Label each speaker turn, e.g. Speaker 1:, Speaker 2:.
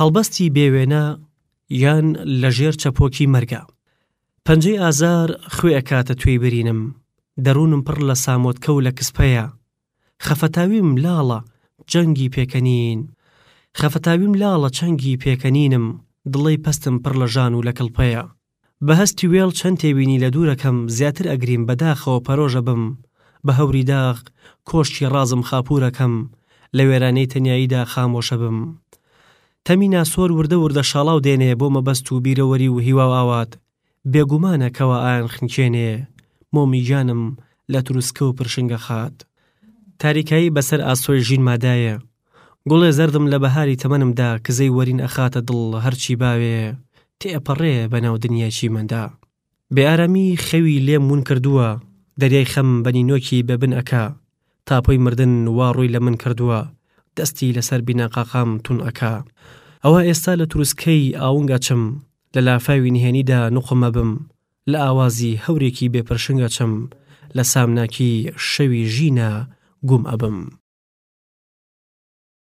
Speaker 1: هەڵبەستی بێ وێنە یان لە ژێر چەپۆکی مەرگە پەنجەی ئازار خوێ ئەکاتە توێی برینم دەروونم پڕ لە سامۆتکە و لە کسپەیە خەفەتاویم لاڵە جەنگی پێکەنین خەفەتاویم لاڵە چەنگی پێکەنینم دڵەی پەستم پڕ لە ژان و لە کڵپەیە بە هەستی وێڵ چەن تێبینی لە دوورەکەم زیاتر ئەگریم بە داخەوە پەرۆژە بم بە هەوری داغ کۆشکی ڕازم خاپوورەکەم لە وێرانەی تەنیاییدا خامۆشە بم تەمی ناسۆر وردە وردە شاڵاو دێنێ بۆ مەبەست و بیرەوەری و هیوا و ئاوات بێگومانە کەوا ئایان خنکێنێ مۆمی گیانم لە تروسکە و پرشنگە خات تاریکایی بەسەر ئاسۆی ژینمادایە گوڵێ زەردم لە بەهاری تەمەنمدا کزەی وەرین ئەخاتە دڵ هەرچی باوێ تێئەپەڕێ بەناو دنیای چیمەندا بێ ئارامی خەوی لێم وون کردووە دەریای خەم بە نینۆکی بە بن ئەکا تاپۆی مردن وا ڕووی لە من کردووە دەستی لەسەر بیناقاقام توند ئەکا ئەوا ئێستا لە تروسکەی ئاونگ ئەچم لە لافاوی نهێنیدا نوقم ئەبم لە ئاوازی هەورێکی بێ پرشنگ ئەچم لە سامناکی شەوی ژینا گوم ئەبم.